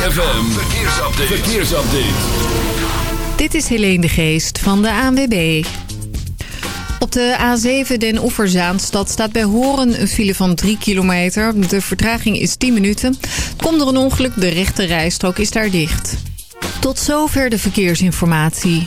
ZFM, verkeersupdate. verkeersupdate. Dit is Helene de Geest van de ANWB. Op de A7 Den Oeverzaanstad staat bij Horen een file van 3 kilometer. De vertraging is 10 minuten. Komt er een ongeluk, de rechte rijstrook is daar dicht. Tot zover de verkeersinformatie.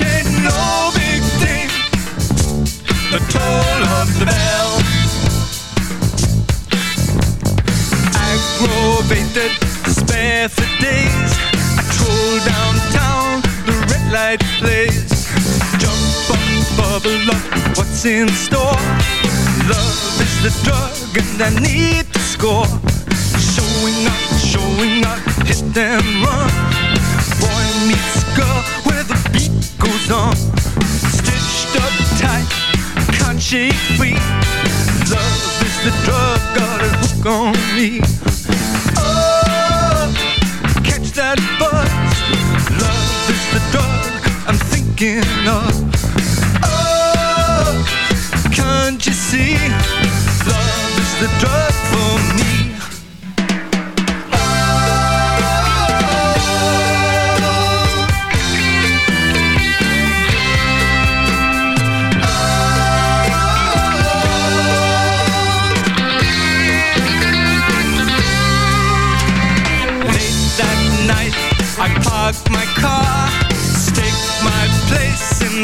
Ain't no big thing, the toll of the bell. Aggravated, spare for days. I troll downtown, the red light plays. Jump bubble up, what's in store? Love is the drug and I need to score Showing up, showing up, hit and run Boy meets girl on. Stitched up tight, can't shake free Love is the drug, got a hook on me. Oh, catch that buzz. Love is the drug I'm thinking of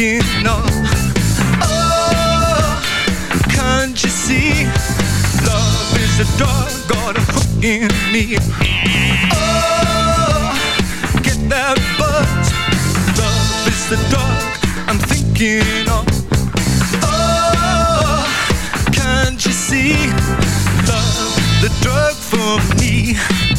I'm. Oh, can't you see? Love is a hook in me. Oh, get that buzz. Love is the drug I'm thinking of. Oh, can't you see? Love, the drug for me.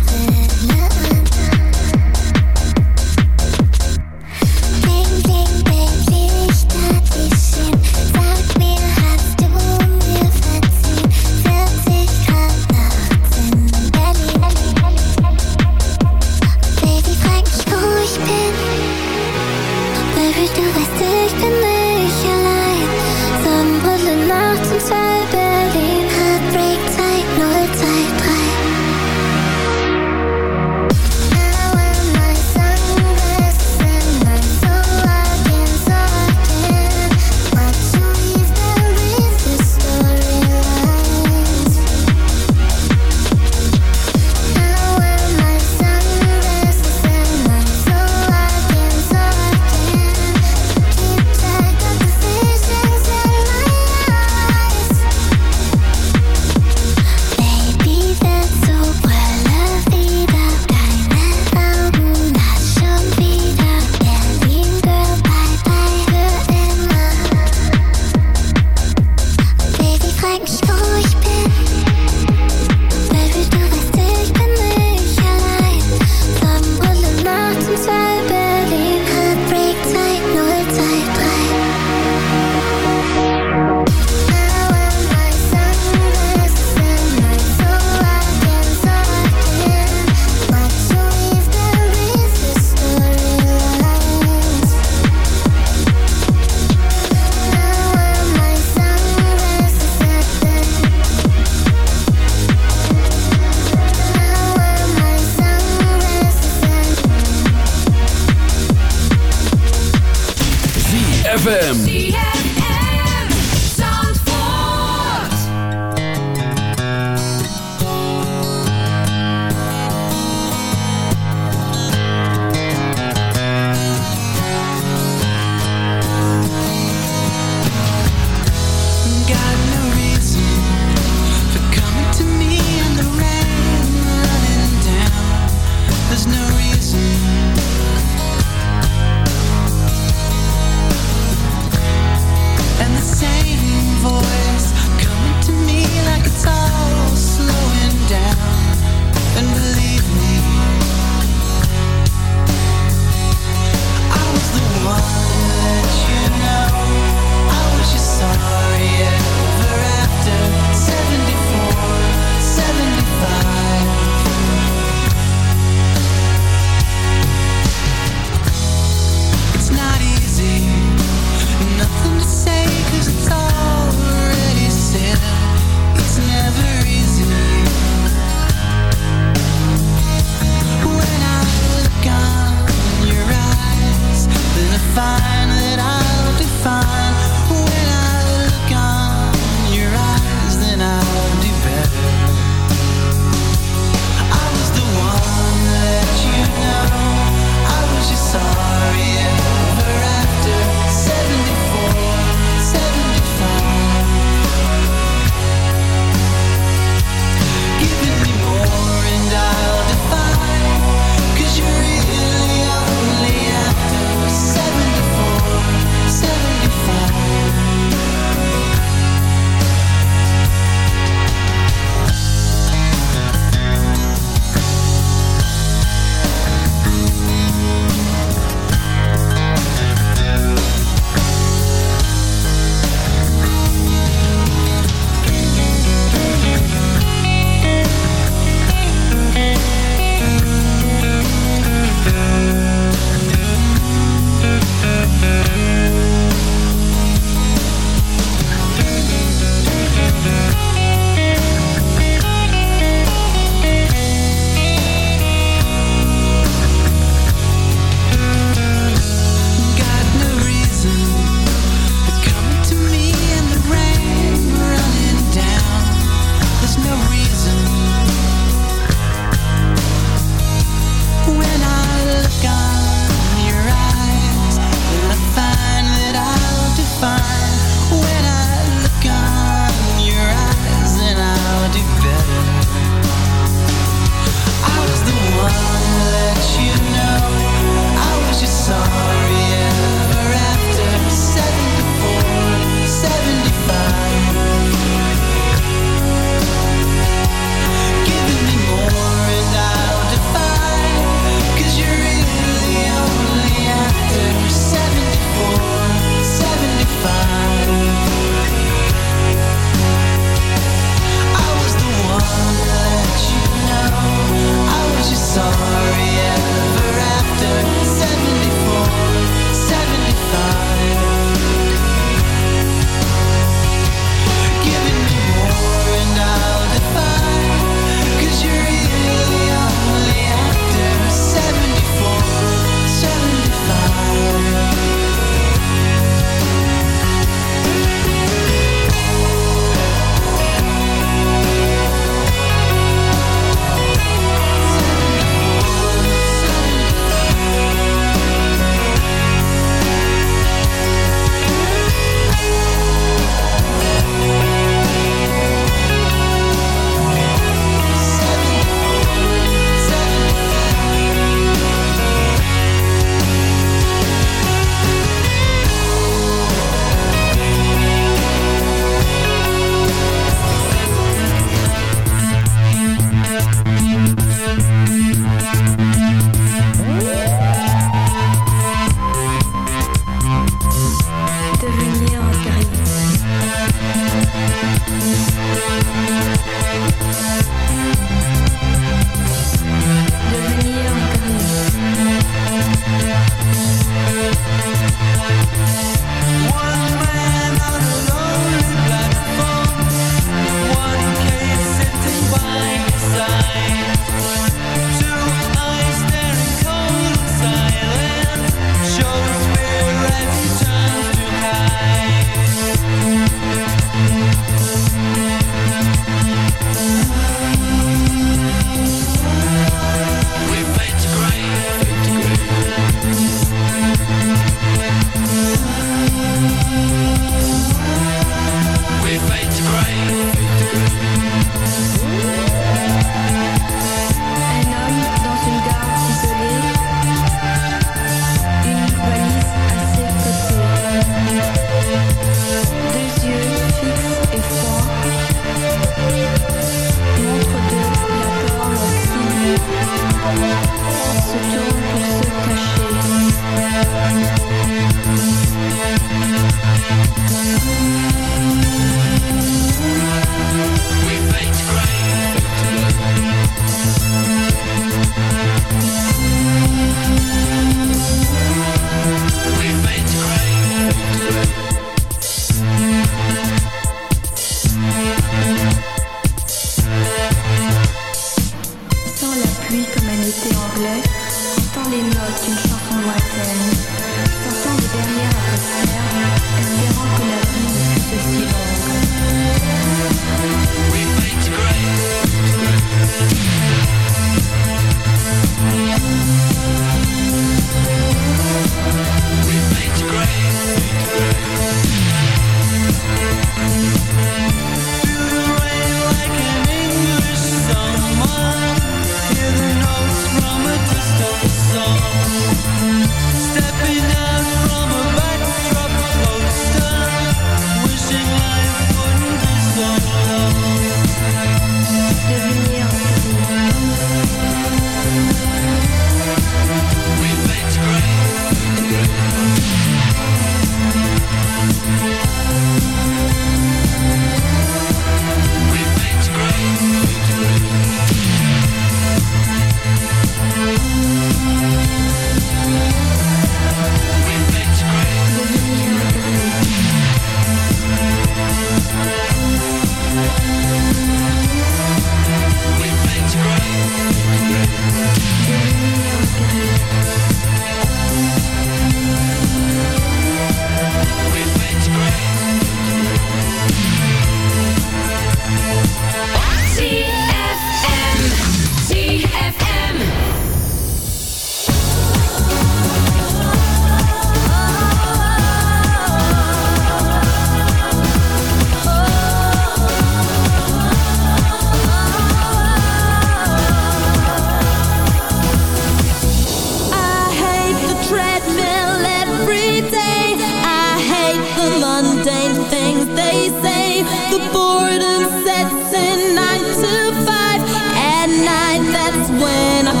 When I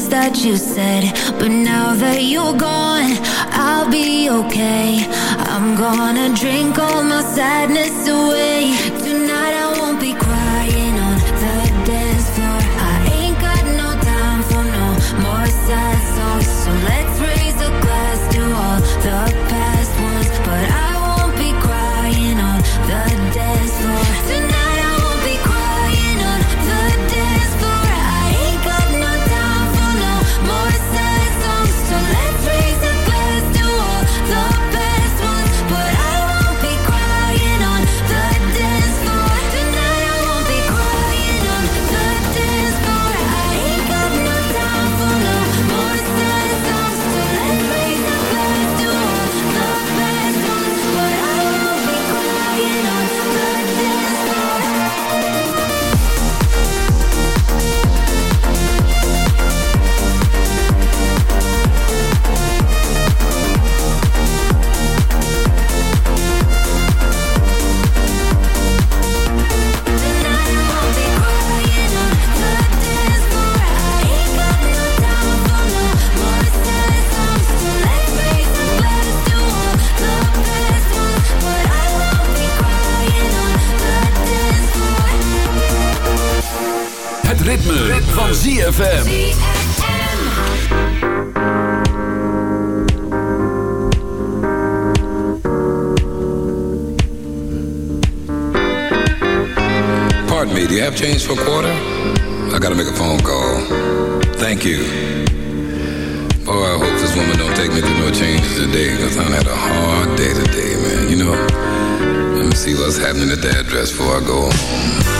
things that you said. But now that you're gone, I'll be okay. I'm gonna drink all my sadness away. Tonight I Het ritme, van ZFM. Pardon me, do you have change for a quarter? I gotta make a phone call. Thank you. Oh, I hope this woman don't take me through no changes today, because I had a hard day today, man. You know, let me see what's happening at the address before I go home.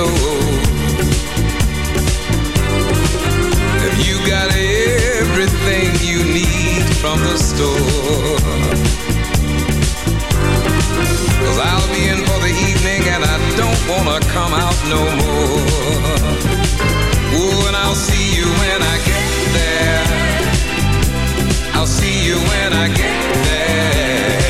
Radio. Have you got everything you need from the store? Cause I'll be in for the evening and I don't wanna come out no more. Ooh, and I'll see you when I get there. I'll see you when I get there.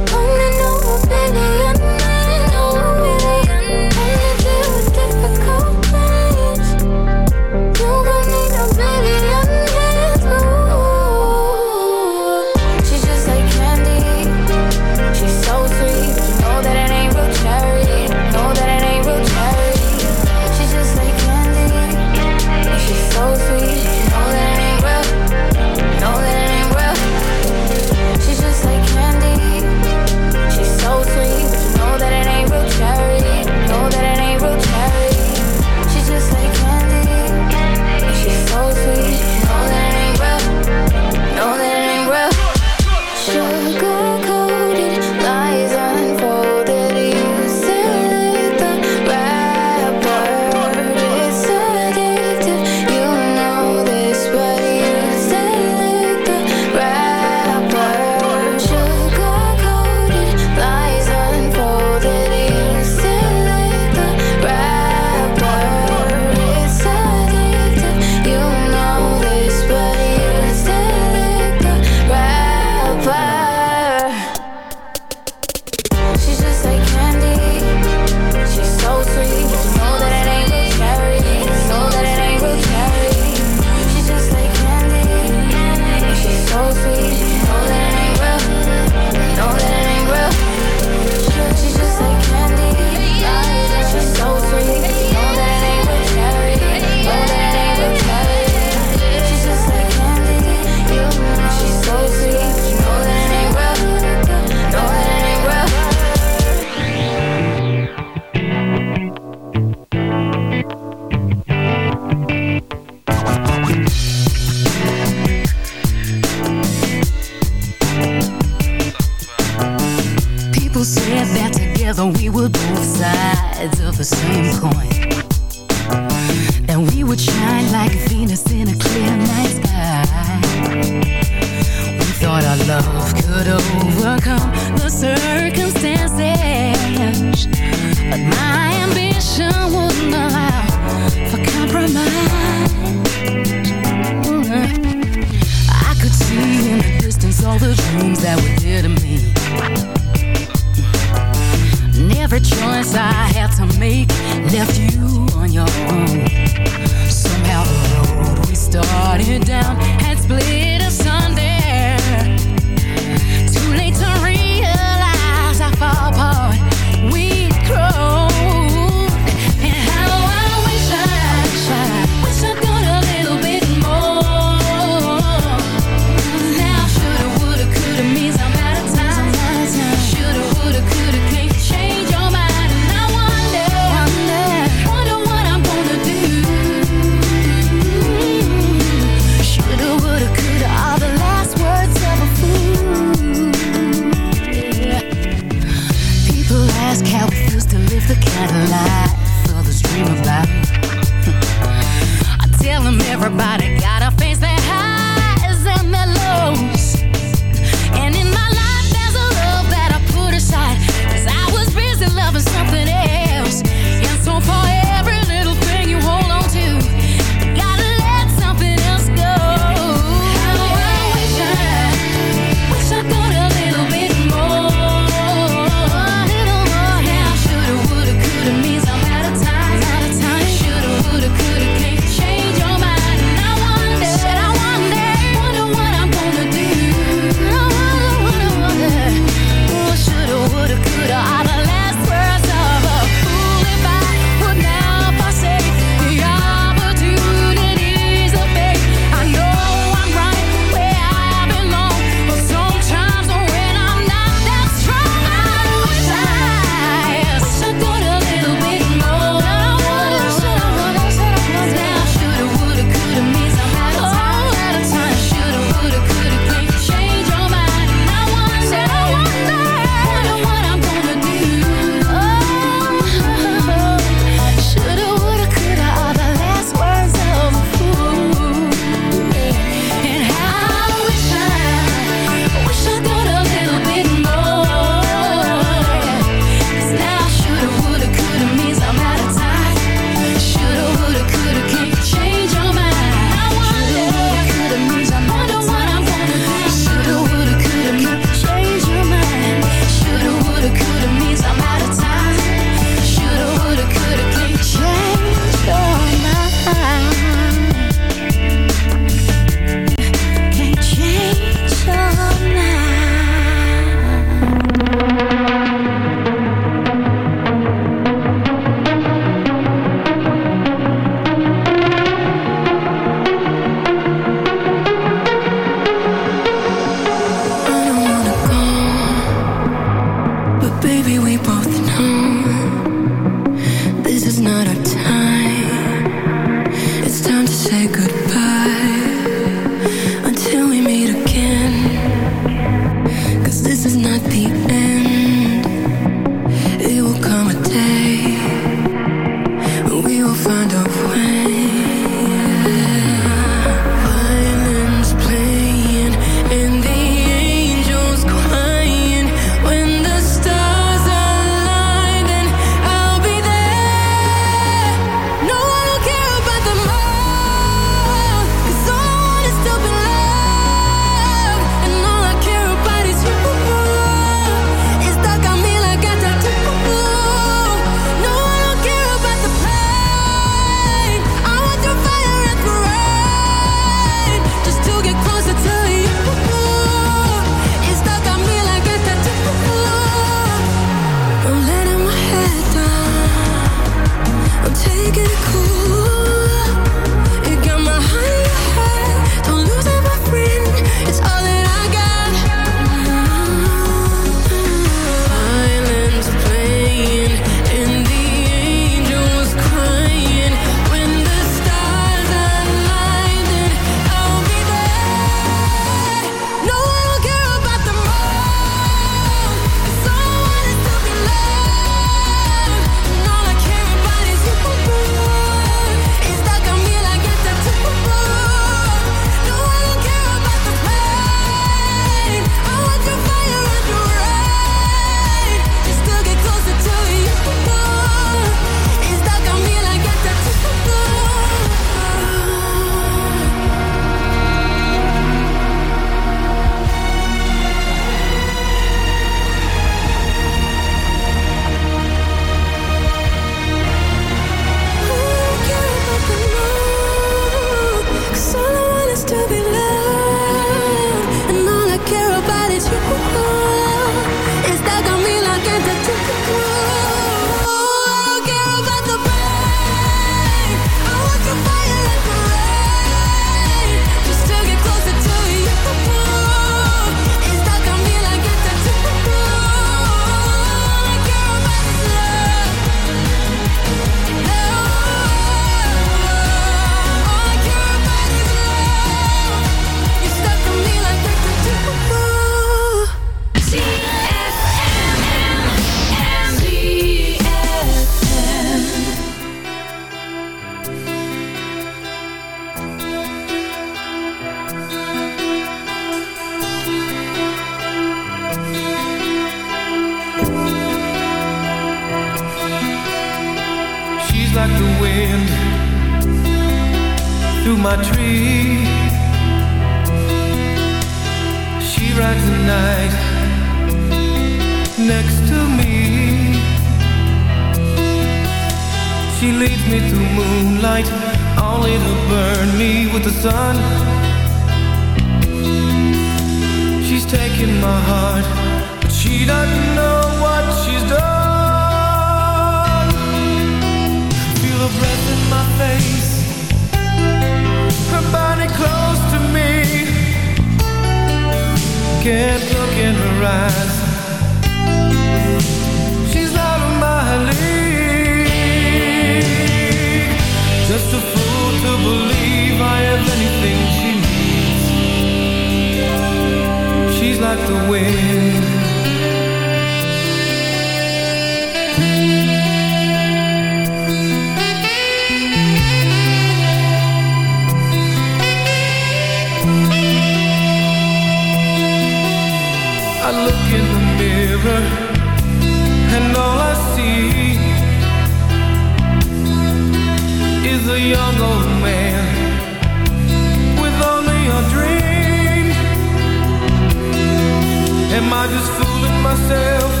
Am I just fooling myself?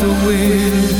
the wind.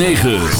106.9